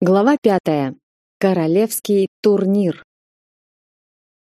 Глава пятая. Королевский турнир.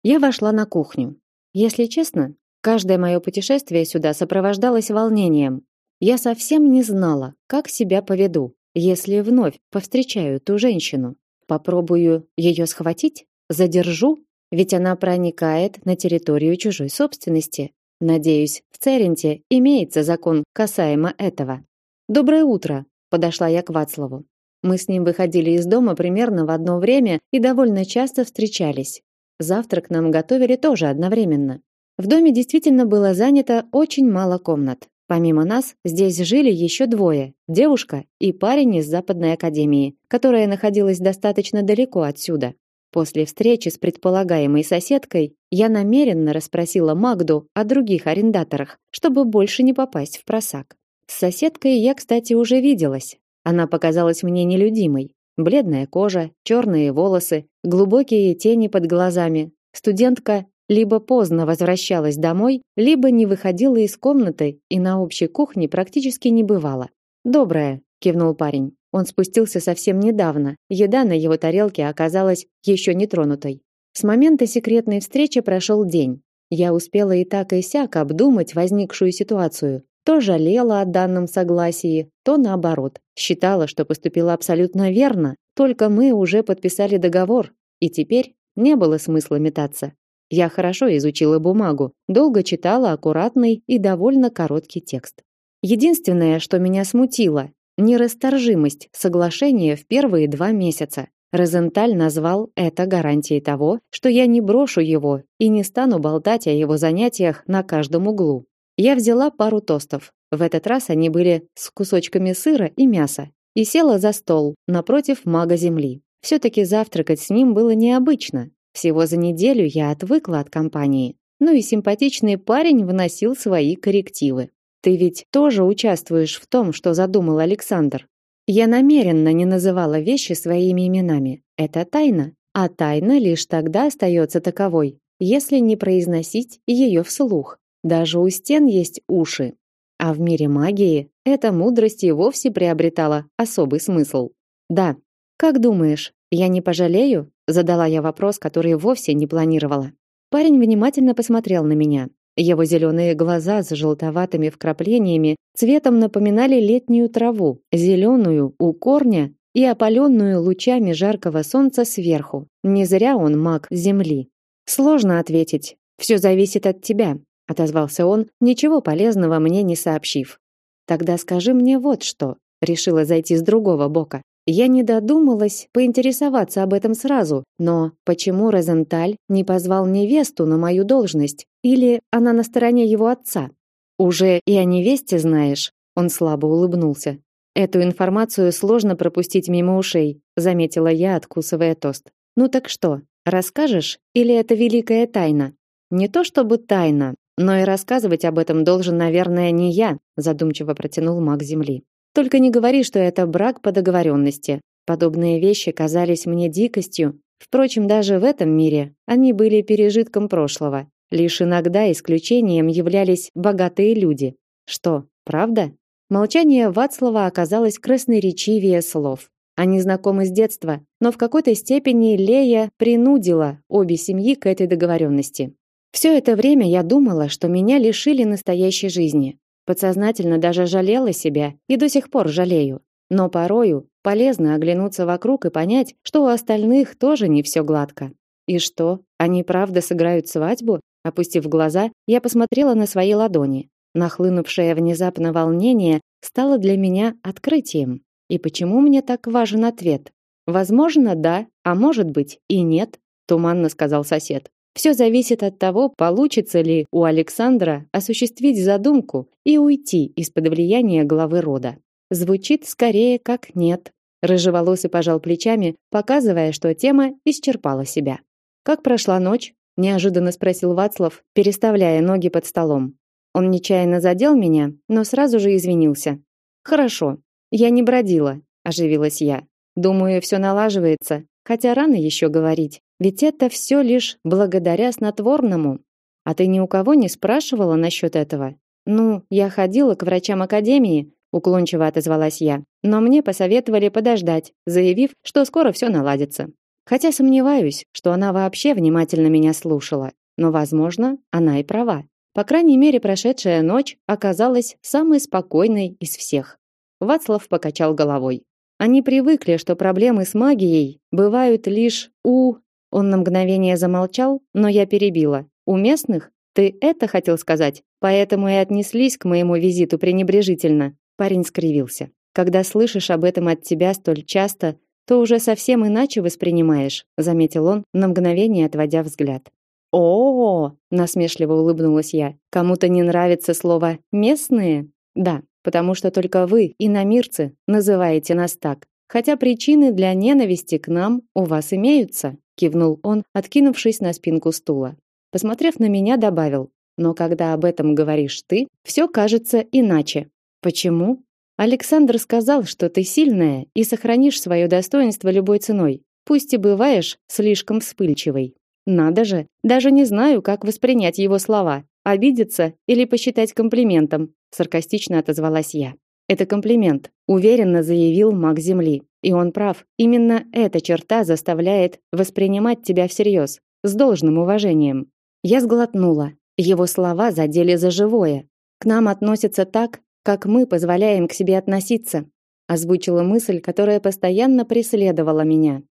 Я вошла на кухню. Если честно, каждое мое путешествие сюда сопровождалось волнением. Я совсем не знала, как себя поведу, если вновь повстречаю ту женщину. Попробую ее схватить, задержу, ведь она проникает на территорию чужой собственности. Надеюсь, в Церенте имеется закон касаемо этого. Доброе утро, подошла я к Вацлаву. Мы с ним выходили из дома примерно в одно время и довольно часто встречались. Завтрак нам готовили тоже одновременно. В доме действительно было занято очень мало комнат. Помимо нас, здесь жили еще двое: девушка и парень из Западной академии, которая находилась достаточно далеко отсюда. После встречи с предполагаемой соседкой я намеренно расспросила Магду о других арендаторах, чтобы больше не попасть в просак. С соседкой я, кстати, уже виделась. Она показалась мне нелюдимой. Бледная кожа, черные волосы, глубокие тени под глазами. Студентка либо поздно возвращалась домой, либо не выходила из комнаты и на общей кухне практически не бывала. «Доброе», – кивнул парень. Он спустился совсем недавно. Еда на его тарелке оказалась еще не тронутой. С момента секретной встречи прошел день. Я успела и так и сяк обдумать возникшую ситуацию, то жалела о данном согласии, то наоборот, считала, что поступила абсолютно верно, только мы уже подписали договор, и теперь не было смысла метаться. Я хорошо изучила бумагу, долго читала аккуратный и довольно короткий текст. Единственное, что меня смутило, нерасторжимость соглашения в первые два месяца. Розенталь назвал это гарантией того, что я не брошу его и не стану болтать о его занятиях на каждом углу. Я взяла пару тостов. В этот раз они были с кусочками сыра и мяса. И села за стол напротив мага земли. Все-таки завтракать с ним было необычно. Всего за неделю я отвыкла от компании. Ну и симпатичный парень вносил свои коррективы. Ты ведь тоже участвуешь в том, что задумал Александр. Я намеренно не называла вещи своими именами. Это тайна, а тайна лишь тогда остается таковой, если не произносить ее вслух. Даже у стен есть уши. А в мире магии эта мудрость и вовсе приобретала особый смысл. Да. Как думаешь, я не пожалею? задала я вопрос, который вовсе не планировала. Парень внимательно посмотрел на меня. Его зеленые глаза с желтоватыми вкраплениями цветом напоминали летнюю траву, зеленую у корня и опаленную лучами жаркого солнца сверху. Не зря он маг земли. Сложно ответить. Все зависит от тебя отозвался он, ничего полезного мне не сообщив. Тогда скажи мне вот что, решила зайти с другого бока. Я не додумалась поинтересоваться об этом сразу, но почему Розенталь не позвал невесту на мою должность? Или она на стороне его отца? Уже и о невесте знаешь? Он слабо улыбнулся. Эту информацию сложно пропустить мимо ушей, заметила я, откусывая тост. Ну так что, расскажешь или это великая тайна? Не то чтобы тайна, но и рассказывать об этом должен, наверное, не я, задумчиво протянул маг земли. Только не говори, что это брак по договоренности. Подобные вещи казались мне дикостью. Впрочем, даже в этом мире они были пережитком прошлого. Лишь иногда исключением являлись богатые люди. Что, правда? Молчание Вацлава оказалось красноречивее слов. Они знакомы с детства, но в какой-то степени Лея принудила обе семьи к этой договоренности. Все это время я думала, что меня лишили настоящей жизни. Подсознательно даже жалела себя и до сих пор жалею. Но порою полезно оглянуться вокруг и понять, что у остальных тоже не все гладко. И что, они правда сыграют свадьбу? Опустив глаза, я посмотрела на свои ладони. Нахлынувшее внезапно волнение стало для меня открытием. И почему мне так важен ответ? Возможно, да, а может быть и нет, туманно сказал сосед. Все зависит от того, получится ли у Александра осуществить задумку и уйти из-под влияния главы рода. Звучит скорее как нет. Рыжеволосый пожал плечами, показывая, что тема исчерпала себя. Как прошла ночь? неожиданно спросил Вацлав, переставляя ноги под столом. Он нечаянно задел меня, но сразу же извинился. Хорошо. Я не бродила, оживилась я. Думаю, все налаживается, хотя рано еще говорить. Ведь это все лишь благодаря снотворному. А ты ни у кого не спрашивала насчет этого? Ну, я ходила к врачам академии, уклончиво отозвалась я. но мне посоветовали подождать, заявив, что скоро все наладится. Хотя сомневаюсь, что она вообще внимательно меня слушала, но, возможно, она и права. По крайней мере, прошедшая ночь оказалась самой спокойной из всех. Вацлав покачал головой. Они привыкли, что проблемы с магией бывают лишь у... Он на мгновение замолчал, но я перебила. У местных? Ты это хотел сказать? Поэтому и отнеслись к моему визиту пренебрежительно. Парень скривился. Когда слышишь об этом от тебя столь часто, то уже совсем иначе воспринимаешь, заметил он, на мгновение отводя взгляд. О, -о, -о насмешливо улыбнулась я. Кому-то не нравится слово местные? Да, потому что только вы, иномирцы, называете нас так. Хотя причины для ненависти к нам у вас имеются, кивнул он, откинувшись на спинку стула. Посмотрев на меня, добавил: "Но когда об этом говоришь ты, все кажется иначе. Почему? Александр сказал, что ты сильная и сохранишь свое достоинство любой ценой, пусть и бываешь слишком вспыльчивой. Надо же, даже не знаю, как воспринять его слова. Обидеться или посчитать комплиментом, саркастично отозвалась я. Это комплимент, уверенно заявил маг Земли. И он прав. Именно эта черта заставляет воспринимать тебя всерьез, с должным уважением. Я сглотнула. Его слова задели за живое. К нам относятся так, как мы позволяем к себе относиться, озвучила мысль, которая постоянно преследовала меня.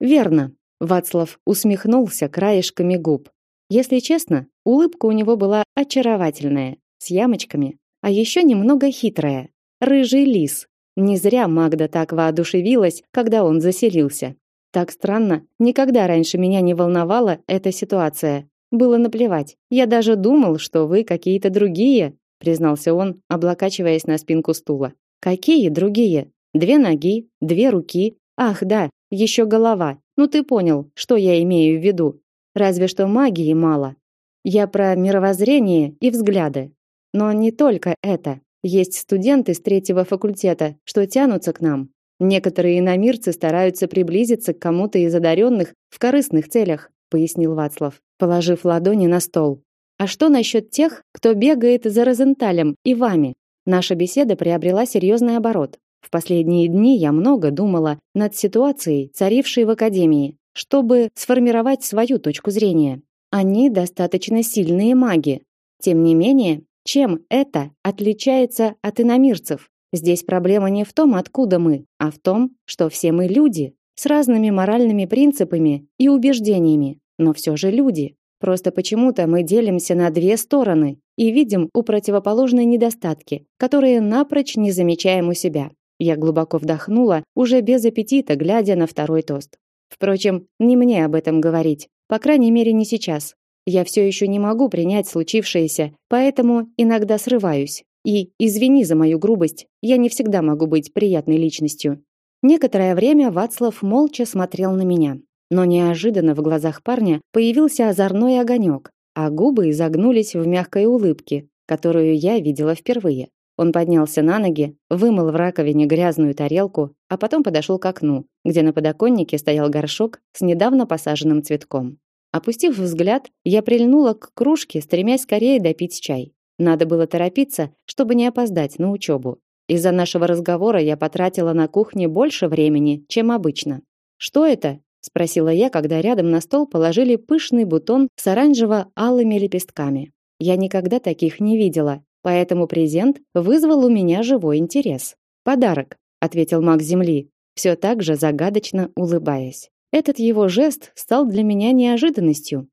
Верно, Вацлав усмехнулся краешками губ. Если честно, улыбка у него была очаровательная, с ямочками, а еще немного хитрая. Рыжий лис. Не зря Магда так воодушевилась, когда он заселился. Так странно, никогда раньше меня не волновала эта ситуация. Было наплевать. Я даже думал, что вы какие-то другие, признался он, облокачиваясь на спинку стула. Какие другие? Две ноги, две руки. Ах, да, еще голова. Ну ты понял, что я имею в виду. Разве что магии мало. Я про мировоззрение и взгляды. Но не только это. Есть студенты с третьего факультета, что тянутся к нам. Некоторые иномирцы стараются приблизиться к кому-то из одаренных в корыстных целях, пояснил Вацлав, положив ладони на стол. А что насчет тех, кто бегает за Розенталем и вами? Наша беседа приобрела серьезный оборот. В последние дни я много думала над ситуацией, царившей в академии, чтобы сформировать свою точку зрения. Они достаточно сильные маги. Тем не менее, чем это отличается от иномирцев? Здесь проблема не в том, откуда мы, а в том, что все мы люди с разными моральными принципами и убеждениями, но все же люди. Просто почему-то мы делимся на две стороны и видим у противоположной недостатки, которые напрочь не замечаем у себя. Я глубоко вдохнула, уже без аппетита, глядя на второй тост. Впрочем, не мне об этом говорить, по крайней мере, не сейчас. Я все еще не могу принять случившееся, поэтому иногда срываюсь. И извини за мою грубость, я не всегда могу быть приятной личностью. Некоторое время Вацлав молча смотрел на меня, но неожиданно в глазах парня появился озорной огонек, а губы изогнулись в мягкой улыбке, которую я видела впервые. Он поднялся на ноги, вымыл в раковине грязную тарелку, а потом подошел к окну, где на подоконнике стоял горшок с недавно посаженным цветком. Опустив взгляд, я прильнула к кружке, стремясь скорее допить чай. Надо было торопиться, чтобы не опоздать на учебу. Из-за нашего разговора я потратила на кухне больше времени, чем обычно. Что это? спросила я, когда рядом на стол положили пышный бутон с оранжево-алыми лепестками. Я никогда таких не видела, поэтому презент вызвал у меня живой интерес. Подарок, ответил маг земли, все так же загадочно улыбаясь. Этот его жест стал для меня неожиданностью.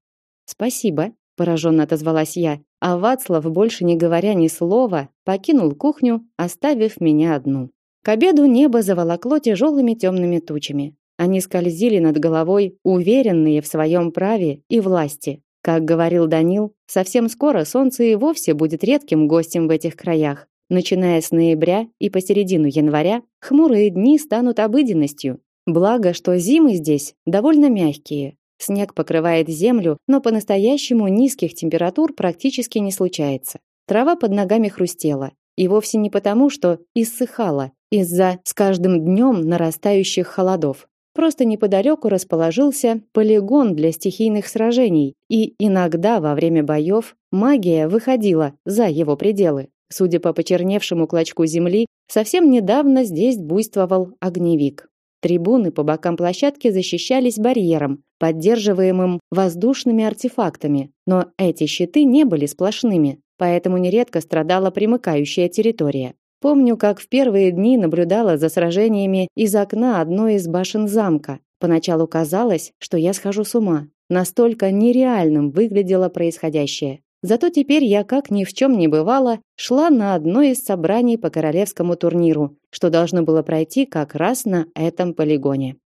Спасибо, пораженно отозвалась я, а Вацлав, больше не говоря ни слова, покинул кухню, оставив меня одну. К обеду небо заволокло тяжелыми темными тучами. Они скользили над головой, уверенные в своем праве и власти. Как говорил Данил, совсем скоро солнце и вовсе будет редким гостем в этих краях. Начиная с ноября и по середину января, хмурые дни станут обыденностью. Благо, что зимы здесь довольно мягкие. Снег покрывает землю, но по-настоящему низких температур практически не случается. Трава под ногами хрустела, и вовсе не потому, что иссыхала из-за с каждым днем нарастающих холодов. Просто неподалеку расположился полигон для стихийных сражений, и иногда во время боев магия выходила за его пределы. Судя по почерневшему клочку земли, совсем недавно здесь буйствовал огневик. Трибуны по бокам площадки защищались барьером, поддерживаемым воздушными артефактами, но эти щиты не были сплошными, поэтому нередко страдала примыкающая территория. Помню, как в первые дни наблюдала за сражениями из окна одной из башен замка. Поначалу казалось, что я схожу с ума. Настолько нереальным выглядело происходящее. Зато теперь я, как ни в чем не бывало, шла на одно из собраний по королевскому турниру, что должно было пройти как раз на этом полигоне.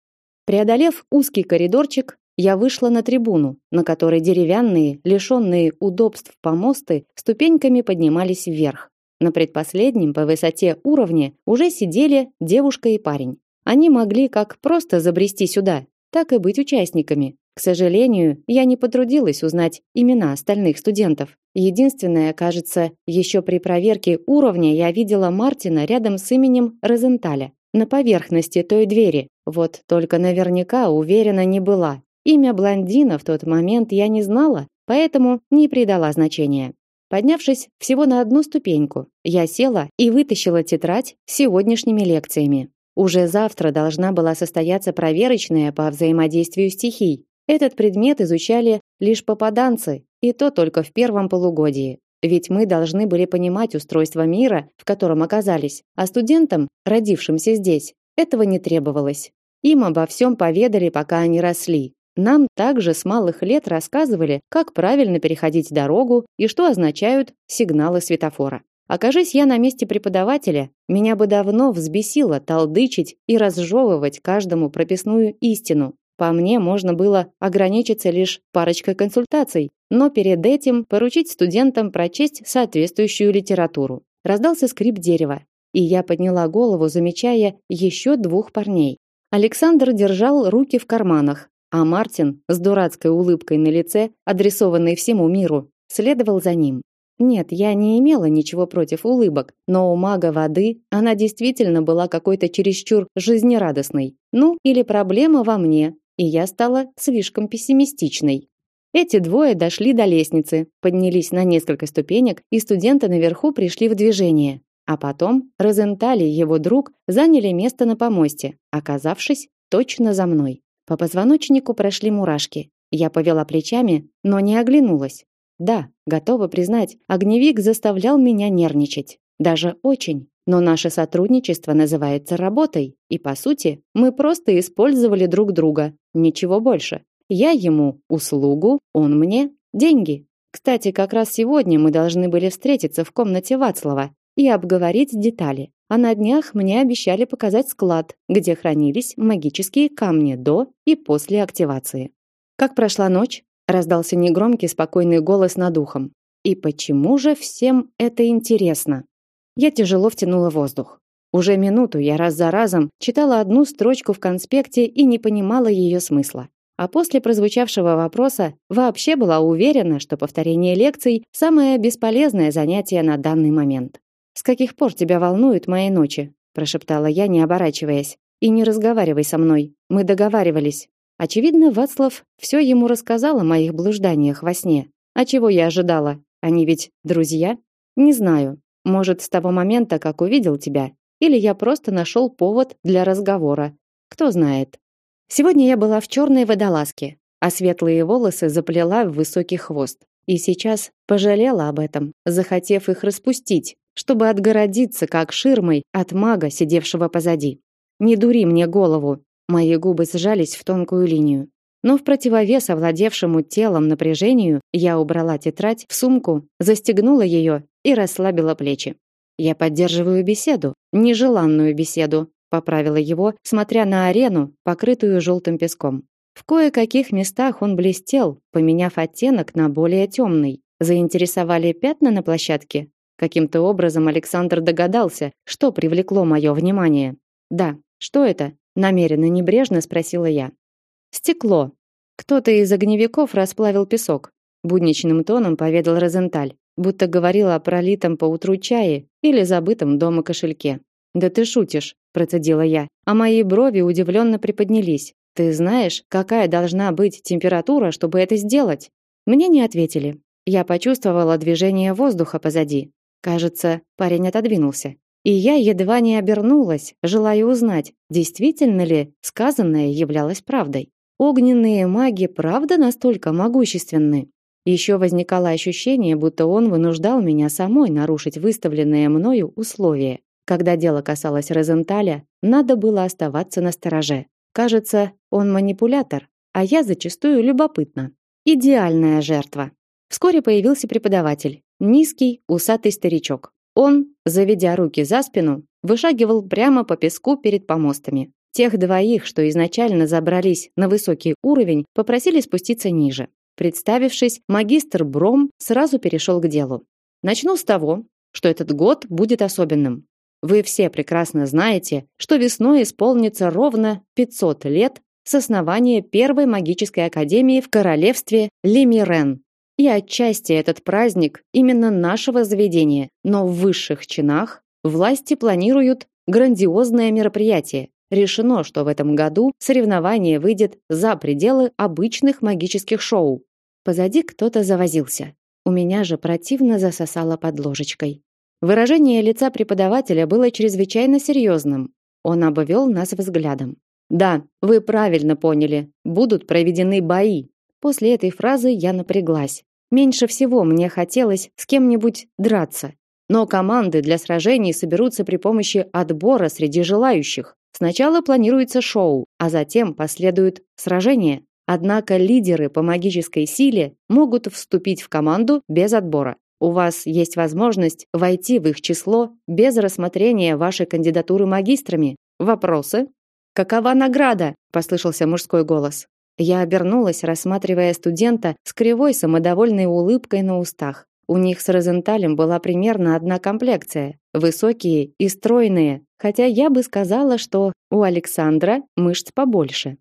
Преодолев узкий коридорчик, я вышла на трибуну, на которой деревянные, лишенные удобств помосты, ступеньками поднимались вверх. На предпоследнем по высоте уровне уже сидели девушка и парень. Они могли как просто забрести сюда, так и быть участниками, к сожалению, я не потрудилась узнать имена остальных студентов. Единственное, кажется, еще при проверке уровня я видела Мартина рядом с именем Розенталя на поверхности той двери. Вот только наверняка уверена не была. Имя блондина в тот момент я не знала, поэтому не придала значения. Поднявшись всего на одну ступеньку, я села и вытащила тетрадь с сегодняшними лекциями. Уже завтра должна была состояться проверочная по взаимодействию стихий, этот предмет изучали лишь попаданцы, и то только в первом полугодии. Ведь мы должны были понимать устройство мира, в котором оказались, а студентам, родившимся здесь, этого не требовалось. Им обо всем поведали, пока они росли. Нам также с малых лет рассказывали, как правильно переходить дорогу и что означают сигналы светофора. Окажись я на месте преподавателя, меня бы давно взбесило толдычить и разжевывать каждому прописную истину, по мне, можно было ограничиться лишь парочкой консультаций, но перед этим поручить студентам прочесть соответствующую литературу. Раздался скрип дерева, и я подняла голову, замечая еще двух парней. Александр держал руки в карманах, а Мартин с дурацкой улыбкой на лице, адресованной всему миру, следовал за ним. Нет, я не имела ничего против улыбок, но у мага воды она действительно была какой-то чересчур жизнерадостной. Ну, или проблема во мне, и я стала слишком пессимистичной. Эти двое дошли до лестницы, поднялись на несколько ступенек, и студенты наверху пришли в движение. А потом Розенталь и его друг заняли место на помосте, оказавшись точно за мной. По позвоночнику прошли мурашки. Я повела плечами, но не оглянулась. Да, готова признать, огневик заставлял меня нервничать. Даже очень. Но наше сотрудничество называется работой, и по сути, мы просто использовали друг друга, ничего больше. Я ему услугу, он мне деньги. Кстати, как раз сегодня мы должны были встретиться в комнате Вацлава и обговорить детали. А на днях мне обещали показать склад, где хранились магические камни до и после активации. Как прошла ночь? раздался негромкий спокойный голос над ухом. И почему же всем это интересно? Я тяжело втянула воздух. Уже минуту я раз за разом читала одну строчку в конспекте и не понимала ее смысла. А после прозвучавшего вопроса вообще была уверена, что повторение лекций самое бесполезное занятие на данный момент. С каких пор тебя волнуют мои ночи? прошептала я, не оборачиваясь. И не разговаривай со мной. Мы договаривались. Очевидно, Вацлав все ему рассказал о моих блужданиях во сне. А чего я ожидала? Они ведь друзья? Не знаю. Может, с того момента, как увидел тебя, или я просто нашел повод для разговора. Кто знает. Сегодня я была в черной водолазке, а светлые волосы заплела в высокий хвост. И сейчас пожалела об этом, захотев их распустить, чтобы отгородиться как ширмой от мага, сидевшего позади. Не дури мне голову. Мои губы сжались в тонкую линию. Но в противовес овладевшему телом напряжению я убрала тетрадь в сумку, застегнула ее и расслабила плечи. Я поддерживаю беседу, нежеланную беседу, поправила его, смотря на арену, покрытую желтым песком. В кое-каких местах он блестел, поменяв оттенок на более темный. Заинтересовали пятна на площадке. Каким-то образом Александр догадался, что привлекло мое внимание. Да, что это? намеренно небрежно спросила я. Стекло. Кто-то из огневиков расплавил песок, будничным тоном поведал Розенталь будто говорила о пролитом по утру чае или забытом дома кошельке. Да ты шутишь, процедила я, а мои брови удивленно приподнялись. Ты знаешь, какая должна быть температура, чтобы это сделать? Мне не ответили. Я почувствовала движение воздуха позади. Кажется, парень отодвинулся. И я едва не обернулась, желая узнать, действительно ли сказанное являлось правдой. Огненные маги правда настолько могущественны? Еще возникало ощущение, будто он вынуждал меня самой нарушить выставленные мною условия. Когда дело касалось Розенталя, надо было оставаться на стороже. Кажется, он манипулятор, а я зачастую любопытна. Идеальная жертва. Вскоре появился преподаватель, низкий, усатый старичок. Он, заведя руки за спину, вышагивал прямо по песку перед помостами. Тех двоих, что изначально забрались на высокий уровень, попросили спуститься ниже. Представившись, магистр Бром сразу перешел к делу. Начну с того, что этот год будет особенным. Вы все прекрасно знаете, что весной исполнится ровно 500 лет с основания первой магической академии в королевстве Лемирен. И отчасти этот праздник именно нашего заведения, но в высших чинах власти планируют грандиозное мероприятие, Решено, что в этом году соревнование выйдет за пределы обычных магических шоу. Позади кто-то завозился. У меня же противно засосало под ложечкой. Выражение лица преподавателя было чрезвычайно серьезным. Он обвел нас взглядом. Да, вы правильно поняли. Будут проведены бои. После этой фразы я напряглась. Меньше всего мне хотелось с кем-нибудь драться. Но команды для сражений соберутся при помощи отбора среди желающих. Сначала планируется шоу, а затем последует сражение. Однако лидеры по магической силе могут вступить в команду без отбора. У вас есть возможность войти в их число без рассмотрения вашей кандидатуры магистрами. Вопросы? Какова награда? послышался мужской голос. Я обернулась, рассматривая студента с кривой самодовольной улыбкой на устах. У них с Розенталем была примерно одна комплекция, высокие и стройные, хотя я бы сказала, что у Александра мышц побольше.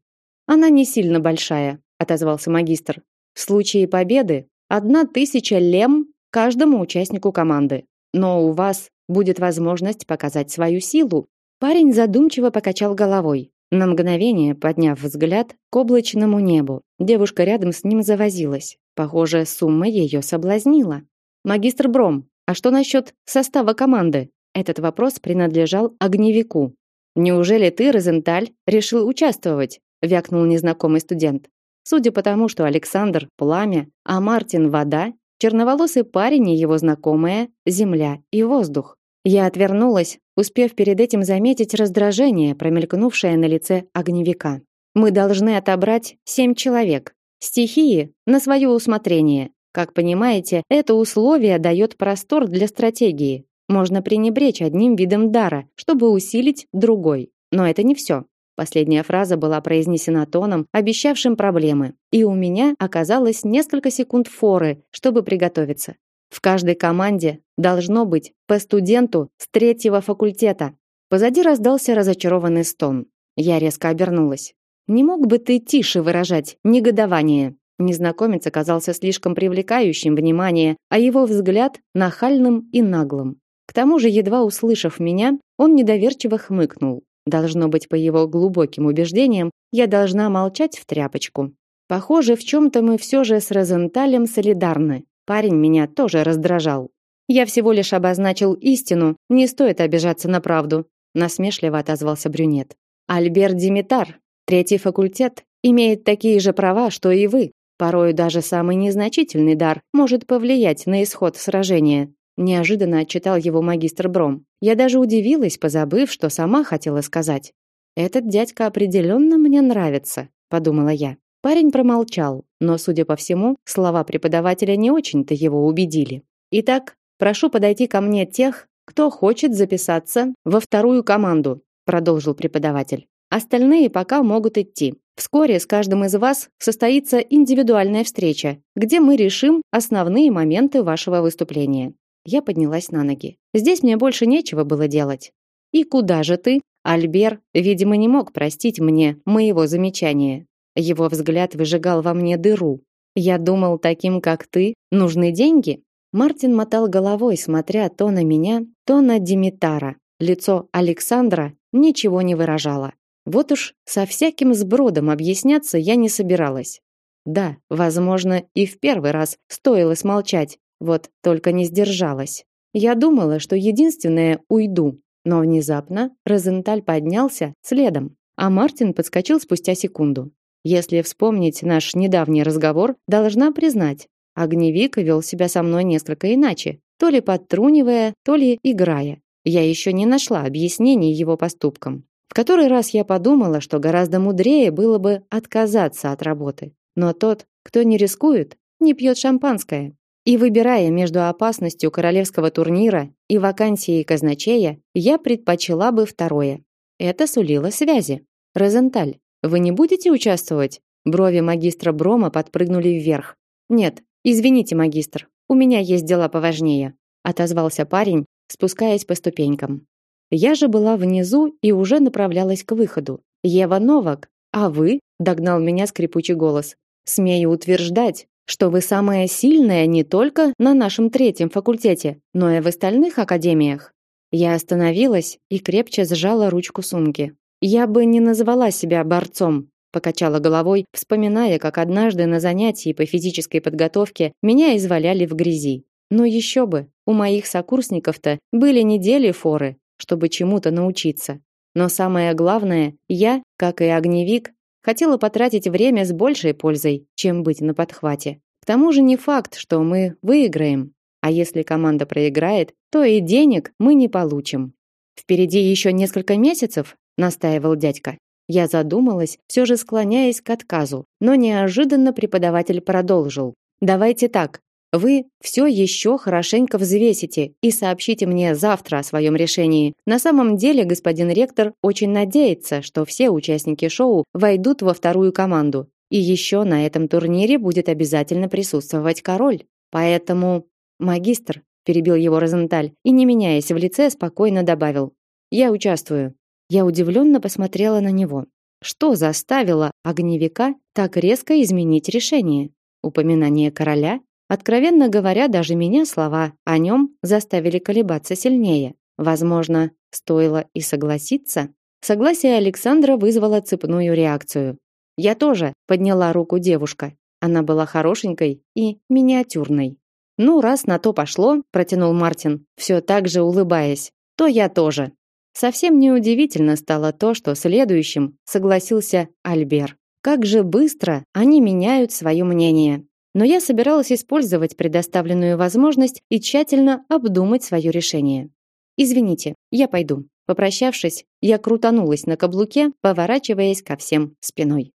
Она не сильно большая, отозвался магистр. В случае победы одна тысяча лем каждому участнику команды. Но у вас будет возможность показать свою силу. Парень задумчиво покачал головой, на мгновение подняв взгляд к облачному небу. Девушка рядом с ним завозилась. Похоже, сумма ее соблазнила. Магистр Бром, а что насчет состава команды? Этот вопрос принадлежал огневику. Неужели ты, Розенталь, решил участвовать? Вякнул незнакомый студент. Судя по тому, что Александр пламя, а Мартин вода, черноволосый парень и его знакомая земля и воздух. Я отвернулась, успев перед этим заметить раздражение, промелькнувшее на лице огневика. Мы должны отобрать семь человек. Стихии на свое усмотрение. Как понимаете, это условие дает простор для стратегии. Можно пренебречь одним видом дара, чтобы усилить другой. Но это не все. Последняя фраза была произнесена тоном, обещавшим проблемы, и у меня оказалось несколько секунд форы, чтобы приготовиться. В каждой команде должно быть по студенту с третьего факультета. Позади раздался разочарованный стон. Я резко обернулась. Не мог бы ты тише выражать негодование? Незнакомец оказался слишком привлекающим внимание, а его взгляд нахальным и наглым. К тому же, едва услышав меня, он недоверчиво хмыкнул. Должно быть, по его глубоким убеждениям, я должна молчать в тряпочку. Похоже, в чем-то мы все же с Розенталем солидарны. Парень меня тоже раздражал. Я всего лишь обозначил истину, не стоит обижаться на правду, насмешливо отозвался брюнет. Альберт Димитар, третий факультет, имеет такие же права, что и вы. Порой даже самый незначительный дар может повлиять на исход сражения. Неожиданно отчитал его магистр Бром. Я даже удивилась, позабыв, что сама хотела сказать. Этот дядька определенно мне нравится, подумала я. Парень промолчал, но, судя по всему, слова преподавателя не очень-то его убедили. Итак, прошу подойти ко мне тех, кто хочет записаться во вторую команду, продолжил преподаватель. Остальные пока могут идти. Вскоре с каждым из вас состоится индивидуальная встреча, где мы решим основные моменты вашего выступления. Я поднялась на ноги. Здесь мне больше нечего было делать. И куда же ты? Альбер, видимо, не мог простить мне моего замечания. Его взгляд выжигал во мне дыру. Я думал, таким как ты, нужны деньги. Мартин мотал головой, смотря то на меня, то на Димитара. Лицо Александра ничего не выражало. Вот уж со всяким сбродом объясняться я не собиралась. Да, возможно, и в первый раз стоило смолчать, вот только не сдержалась. Я думала, что единственное уйду, но внезапно Розенталь поднялся следом, а Мартин подскочил спустя секунду. Если вспомнить наш недавний разговор, должна признать, огневик вел себя со мной несколько иначе, то ли подтрунивая, то ли играя. Я еще не нашла объяснений его поступкам. В который раз я подумала, что гораздо мудрее было бы отказаться от работы. Но тот, кто не рискует, не пьет шампанское. И выбирая между опасностью королевского турнира и вакансией казначея, я предпочла бы второе. Это сулило связи. Розенталь, вы не будете участвовать? Брови магистра Брома подпрыгнули вверх. Нет, извините, магистр, у меня есть дела поважнее, отозвался парень, спускаясь по ступенькам. Я же была внизу и уже направлялась к выходу. Ева Новак, а вы? догнал меня скрипучий голос. Смею утверждать, что вы самая сильная не только на нашем третьем факультете, но и в остальных академиях. Я остановилась и крепче сжала ручку сумки. Я бы не назвала себя борцом, покачала головой, вспоминая, как однажды на занятии по физической подготовке меня изваляли в грязи. Но еще бы, у моих сокурсников-то были недели форы, чтобы чему-то научиться. Но самое главное, я, как и огневик, хотела потратить время с большей пользой, чем быть на подхвате. К тому же не факт, что мы выиграем. А если команда проиграет, то и денег мы не получим. Впереди еще несколько месяцев, настаивал дядька. Я задумалась, все же склоняясь к отказу, но неожиданно преподаватель продолжил: "Давайте так. Вы все еще хорошенько взвесите и сообщите мне завтра о своем решении. На самом деле, господин ректор очень надеется, что все участники шоу войдут во вторую команду. И еще на этом турнире будет обязательно присутствовать король. Поэтому, магистр, перебил его Розенталь и не меняясь в лице, спокойно добавил: "Я участвую". Я удивленно посмотрела на него. Что заставило огневика так резко изменить решение? Упоминание короля Откровенно говоря, даже меня слова о нем заставили колебаться сильнее. Возможно, стоило и согласиться. Согласие Александра вызвало цепную реакцию. Я тоже подняла руку девушка. Она была хорошенькой и миниатюрной. Ну, раз на то пошло, протянул Мартин, все так же улыбаясь. То я тоже. Совсем неудивительно стало то, что следующим согласился Альбер. Как же быстро они меняют свое мнение но я собиралась использовать предоставленную возможность и тщательно обдумать свое решение. Извините, я пойду. Попрощавшись, я крутанулась на каблуке, поворачиваясь ко всем спиной.